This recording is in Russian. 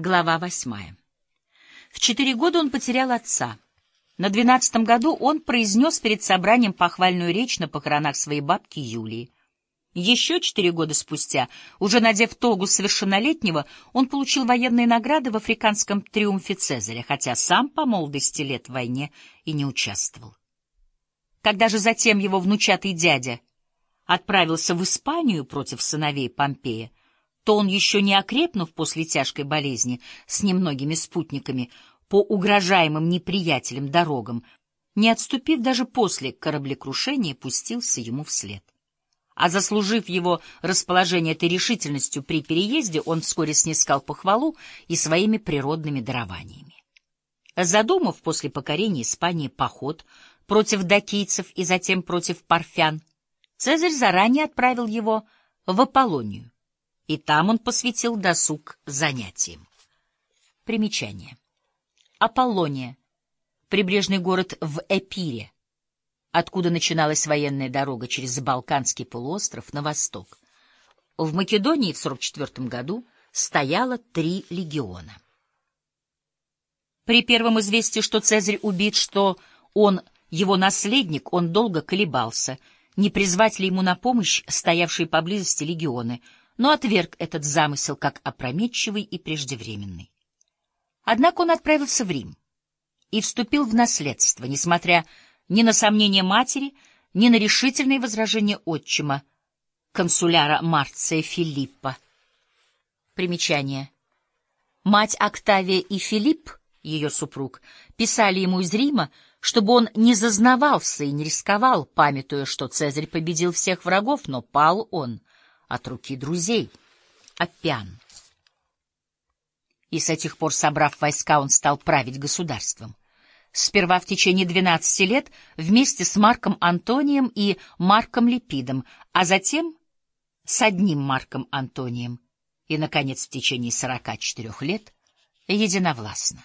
Глава восьмая. В четыре года он потерял отца. На двенадцатом году он произнес перед собранием похвальную речь на похоронах своей бабки Юлии. Еще четыре года спустя, уже надев тогу совершеннолетнего, он получил военные награды в африканском триумфе Цезаря, хотя сам по молодости лет в войне и не участвовал. Когда же затем его внучатый дядя отправился в Испанию против сыновей Помпея, то он, еще не окрепнув после тяжкой болезни с немногими спутниками по угрожаемым неприятелям дорогам, не отступив даже после кораблекрушения, пустился ему вслед. А заслужив его расположение этой решительностью при переезде, он вскоре снискал похвалу и своими природными дарованиями. Задумав после покорения Испании поход против дакийцев и затем против парфян, Цезарь заранее отправил его в Аполлонию, и там он посвятил досуг занятиям. Примечание. Аполлония. Прибрежный город в Эпире, откуда начиналась военная дорога через Балканский полуостров на восток. В Македонии в 44 году стояло три легиона. При первом известии, что Цезарь убит, что он его наследник, он долго колебался, не призвать ли ему на помощь стоявшие поблизости легионы — но отверг этот замысел как опрометчивый и преждевременный. Однако он отправился в Рим и вступил в наследство, несмотря ни на сомнения матери, ни на решительные возражения отчима, консуляра Марция Филиппа. Примечание. Мать Октавия и Филипп, ее супруг, писали ему из Рима, чтобы он не зазнавался и не рисковал, памятуя, что Цезарь победил всех врагов, но пал он от руки друзей, Опян. И с этих пор, собрав войска, он стал править государством. Сперва в течение двенадцати лет вместе с Марком Антонием и Марком Липидом, а затем с одним Марком Антонием и, наконец, в течение сорока четырех лет единовластно.